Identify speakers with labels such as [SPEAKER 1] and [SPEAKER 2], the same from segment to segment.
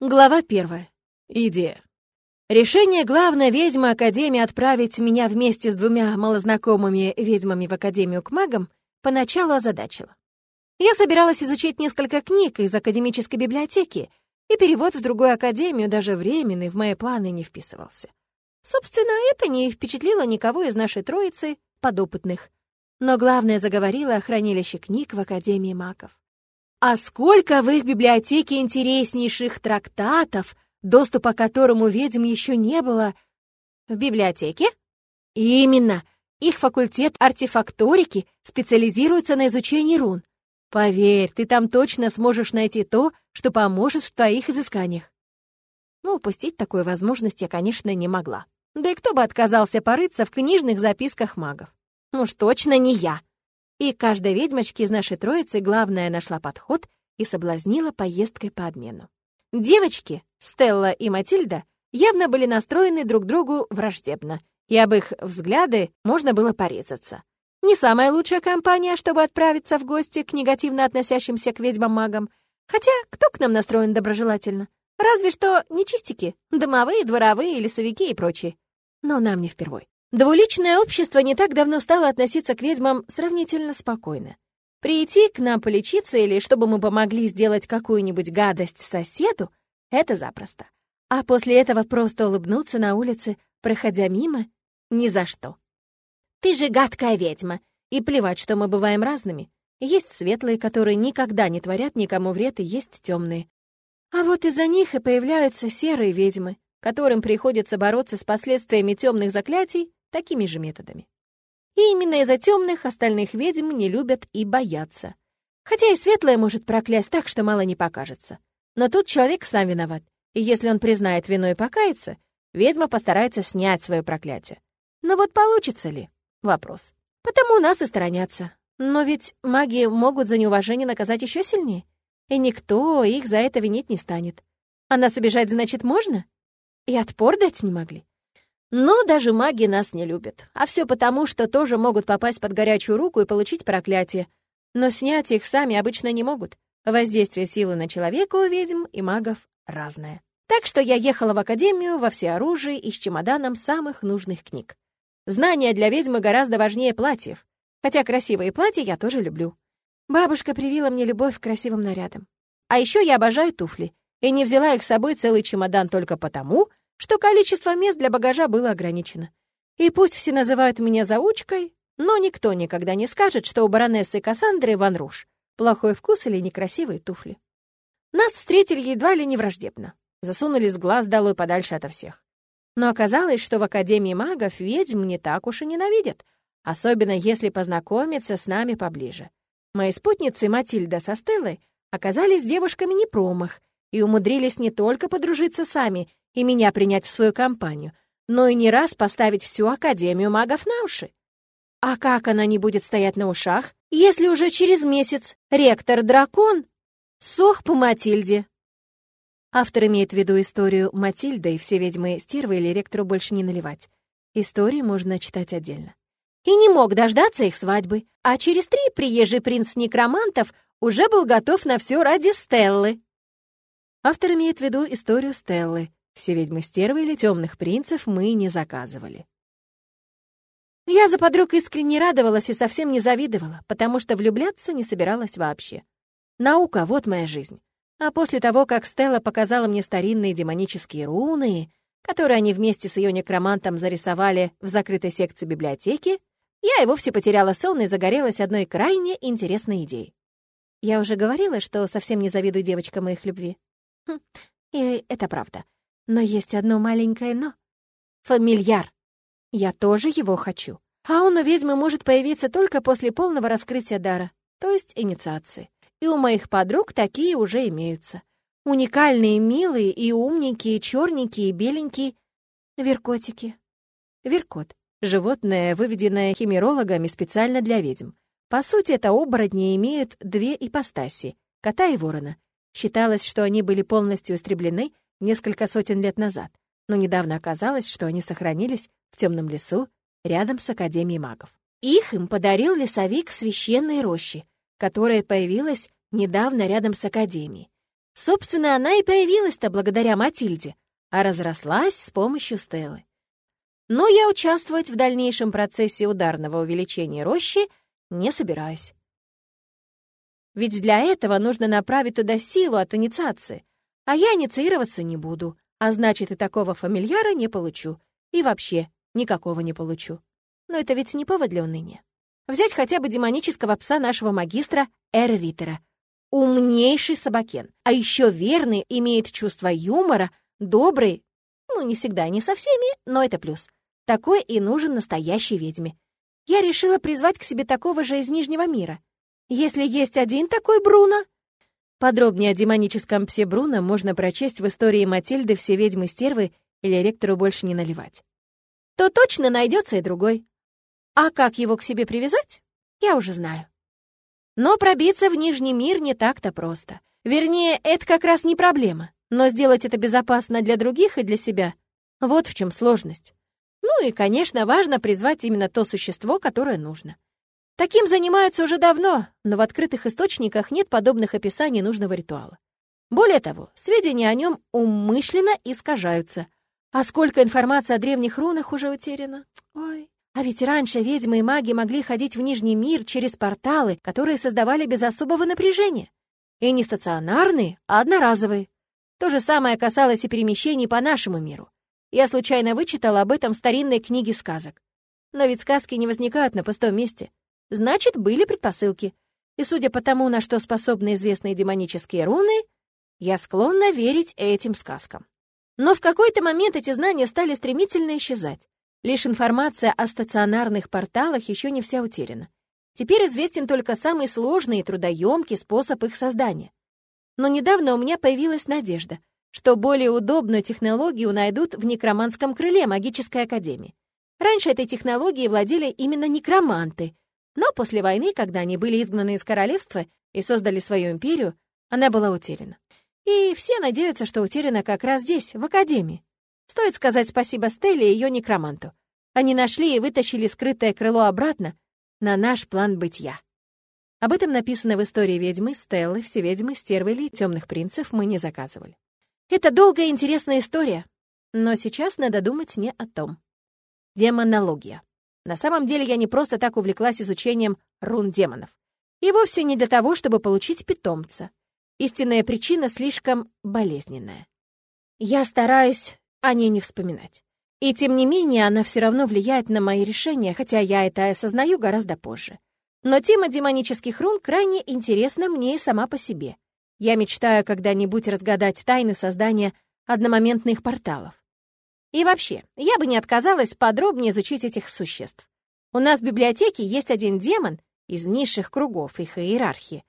[SPEAKER 1] Глава первая. Идея. Решение главной ведьмы Академии отправить меня вместе с двумя малознакомыми ведьмами в Академию к магам поначалу озадачило. Я собиралась изучить несколько книг из академической библиотеки, и перевод в другую академию, даже временный, в мои планы не вписывался. Собственно, это не впечатлило никого из нашей троицы подопытных. Но главное заговорило о хранилище книг в Академии магов. А сколько в их библиотеке интереснейших трактатов, доступа к которому ведьм еще не было. В библиотеке? Именно. Их факультет артефакторики специализируется на изучении рун. Поверь, ты там точно сможешь найти то, что поможет в твоих изысканиях. Ну, упустить такой возможности я, конечно, не могла. Да и кто бы отказался порыться в книжных записках магов? Уж точно не я. И каждой ведьмочке из нашей троицы главное нашла подход и соблазнила поездкой по обмену. Девочки, Стелла и Матильда, явно были настроены друг другу враждебно, и об их взгляды можно было порезаться. Не самая лучшая компания, чтобы отправиться в гости к негативно относящимся к ведьмам-магам. Хотя кто к нам настроен доброжелательно? Разве что нечистики, домовые, дворовые, лесовики и прочие. Но нам не впервой. Двуличное общество не так давно стало относиться к ведьмам сравнительно спокойно. Прийти к нам полечиться или чтобы мы помогли сделать какую-нибудь гадость соседу — это запросто. А после этого просто улыбнуться на улице, проходя мимо — ни за что. «Ты же гадкая ведьма!» И плевать, что мы бываем разными. Есть светлые, которые никогда не творят никому вред, и есть темные. А вот из-за них и появляются серые ведьмы, которым приходится бороться с последствиями темных заклятий такими же методами. И именно из-за темных остальных ведьм не любят и боятся. Хотя и светлая может проклясть так, что мало не покажется. Но тут человек сам виноват, и если он признает вину и покается, ведьма постарается снять свое проклятие. Но вот получится ли? Вопрос. Потому нас и сторонятся. Но ведь маги могут за неуважение наказать еще сильнее. И никто их за это винить не станет. А нас обижать, значит, можно? И отпор дать не могли. Но даже маги нас не любят. А все потому, что тоже могут попасть под горячую руку и получить проклятие. Но снять их сами обычно не могут. Воздействие силы на человека у ведьм и магов разное. Так что я ехала в академию во всеоружии и с чемоданом самых нужных книг. Знания для ведьмы гораздо важнее платьев. Хотя красивые платья я тоже люблю. Бабушка привила мне любовь к красивым нарядам. А еще я обожаю туфли. И не взяла их с собой целый чемодан только потому, что количество мест для багажа было ограничено. И пусть все называют меня заучкой, но никто никогда не скажет, что у баронессы Кассандры Ван Руш плохой вкус или некрасивые туфли. Нас встретили едва ли не враждебно. Засунули с глаз долой подальше ото всех. Но оказалось, что в Академии магов ведьм не так уж и ненавидят, особенно если познакомиться с нами поближе. Мои спутницы Матильда со Стеллой оказались девушками не промах и умудрились не только подружиться сами и меня принять в свою компанию, но и не раз поставить всю Академию магов на уши. А как она не будет стоять на ушах, если уже через месяц ректор-дракон сох по Матильде? Автор имеет в виду историю Матильды и все ведьмы стервы или ректору больше не наливать. Истории можно читать отдельно. И не мог дождаться их свадьбы, а через три приезжий принц некромантов уже был готов на все ради Стеллы. Автор имеет в виду историю Стеллы, все ведьмы стервы или темных принцев мы не заказывали. Я за подруг искренне радовалась и совсем не завидовала, потому что влюбляться не собиралась вообще. Наука — вот моя жизнь. А после того, как Стелла показала мне старинные демонические руны, которые они вместе с ее некромантом зарисовали в закрытой секции библиотеки, я и вовсе потеряла сон и загорелась одной крайне интересной идеей. Я уже говорила, что совсем не завидую девочкам и их любви. Хм, и это правда. Но есть одно маленькое «но». Фамильяр. Я тоже его хочу. А он у ведьмы может появиться только после полного раскрытия дара, то есть инициации. И у моих подруг такие уже имеются. Уникальные, милые и умненькие, черненькие и беленькие веркотики. Веркот — животное, выведенное химерологами специально для ведьм. По сути, это оборотни имеют две ипостаси — кота и ворона. Считалось, что они были полностью истреблены несколько сотен лет назад, но недавно оказалось, что они сохранились в темном лесу рядом с Академией магов. Их им подарил лесовик священной рощи, которая появилась недавно рядом с Академией. Собственно, она и появилась-то благодаря Матильде, а разрослась с помощью Стеллы. Но я участвовать в дальнейшем процессе ударного увеличения рощи не собираюсь. Ведь для этого нужно направить туда силу от инициации, а я инициироваться не буду, а значит, и такого фамильяра не получу, и вообще никакого не получу. Но это ведь не повод для уныния. Взять хотя бы демонического пса нашего магистра Эр Риттера. Умнейший собакен, а еще верный, имеет чувство юмора, добрый, ну, не всегда, не со всеми, но это плюс. Такой и нужен настоящей ведьме. Я решила призвать к себе такого же из Нижнего мира. Если есть один такой Бруно... Подробнее о демоническом псе Бруно можно прочесть в истории Матильды «Все ведьмы-стервы» или «Ректору больше не наливать». То точно найдется и другой. А как его к себе привязать, я уже знаю. Но пробиться в Нижний мир не так-то просто. Вернее, это как раз не проблема. Но сделать это безопасно для других и для себя — вот в чем сложность. Ну и, конечно, важно призвать именно то существо, которое нужно. Таким занимаются уже давно, но в открытых источниках нет подобных описаний нужного ритуала. Более того, сведения о нем умышленно искажаются. А сколько информации о древних рунах уже утеряно? Ой. А ведь раньше ведьмы и маги могли ходить в Нижний мир через порталы, которые создавали без особого напряжения. И не стационарные, а одноразовые. То же самое касалось и перемещений по нашему миру. Я случайно вычитала об этом в старинной книге сказок. Но ведь сказки не возникают на пустом месте. Значит, были предпосылки. И судя по тому, на что способны известные демонические руны, я склонна верить этим сказкам. Но в какой-то момент эти знания стали стремительно исчезать. Лишь информация о стационарных порталах еще не вся утеряна. Теперь известен только самый сложный и трудоемкий способ их создания. Но недавно у меня появилась надежда, что более удобную технологию найдут в некроманском крыле магической академии. Раньше этой технологией владели именно некроманты — но после войны, когда они были изгнаны из королевства и создали свою империю, она была утеряна. И все надеются, что утеряна как раз здесь, в Академии. Стоит сказать спасибо Стелле и ее некроманту. Они нашли и вытащили скрытое крыло обратно на наш план бытия. Об этом написано в истории ведьмы, Стеллы, все ведьмы, стервы или темных принцев мы не заказывали. Это долгая и интересная история, но сейчас надо думать не о том. Демонология. На самом деле я не просто так увлеклась изучением рун демонов. И вовсе не для того, чтобы получить питомца. Истинная причина слишком болезненная. Я стараюсь о ней не вспоминать. И тем не менее она все равно влияет на мои решения, хотя я это осознаю гораздо позже. Но тема демонических рун крайне интересна мне и сама по себе. Я мечтаю когда-нибудь разгадать тайну создания одномоментных порталов. И вообще, я бы не отказалась подробнее изучить этих существ. У нас в библиотеке есть один демон из низших кругов их иерархии.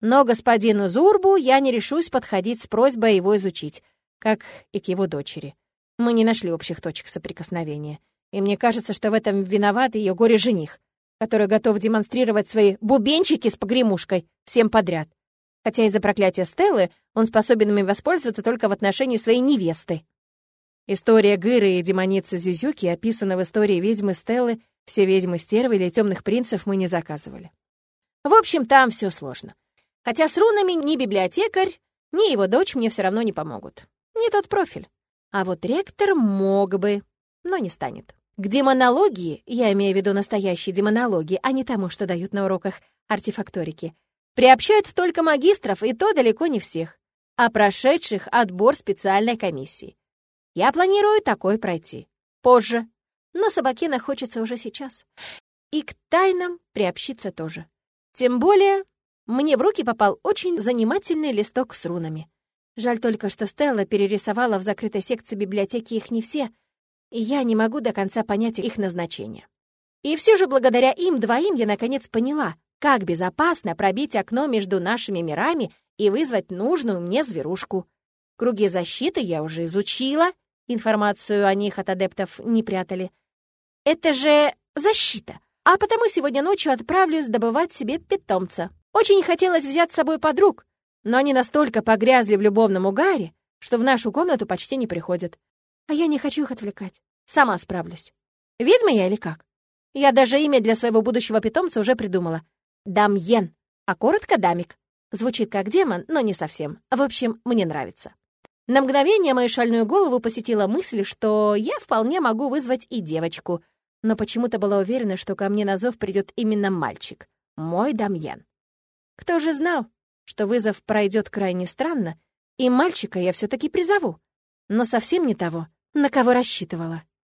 [SPEAKER 1] Но господину Зурбу я не решусь подходить с просьбой его изучить, как и к его дочери. Мы не нашли общих точек соприкосновения. И мне кажется, что в этом виноват ее горе-жених, который готов демонстрировать свои бубенчики с погремушкой всем подряд. Хотя из-за проклятия Стеллы он способен ими воспользоваться только в отношении своей невесты. История Гыры и демоницы Зюзюки описана в истории ведьмы Стеллы «Все ведьмы стервы» или «Темных принцев» мы не заказывали. В общем, там все сложно. Хотя с рунами ни библиотекарь, ни его дочь мне все равно не помогут. Не тот профиль. А вот ректор мог бы, но не станет. К демонологии, я имею в виду настоящей демонологии, а не тому, что дают на уроках артефакторики, приобщают только магистров, и то далеко не всех, а прошедших отбор специальной комиссии. Я планирую такой пройти. Позже. Но Собакина хочется уже сейчас. И к тайнам приобщиться тоже. Тем более, мне в руки попал очень занимательный листок с рунами. Жаль только, что Стелла перерисовала в закрытой секции библиотеки их не все, и я не могу до конца понять их назначение. И все же благодаря им двоим я наконец поняла, как безопасно пробить окно между нашими мирами и вызвать нужную мне зверушку. Круги защиты я уже изучила, информацию о них от адептов не прятали. Это же защита. А потому сегодня ночью отправлюсь добывать себе питомца. Очень хотелось взять с собой подруг, но они настолько погрязли в любовном угаре, что в нашу комнату почти не приходят. А я не хочу их отвлекать. Сама справлюсь. Ведьма я или как? Я даже имя для своего будущего питомца уже придумала. Дамьен, а коротко Дамик. Звучит как демон, но не совсем. В общем, мне нравится. На мгновение мою шальную голову посетила мысль, что я вполне могу вызвать и девочку, но почему-то была уверена, что ко мне на зов придет именно мальчик, мой Дамьян. Кто же знал, что вызов пройдет крайне странно, и мальчика я все таки призову, но совсем не того, на кого рассчитывала.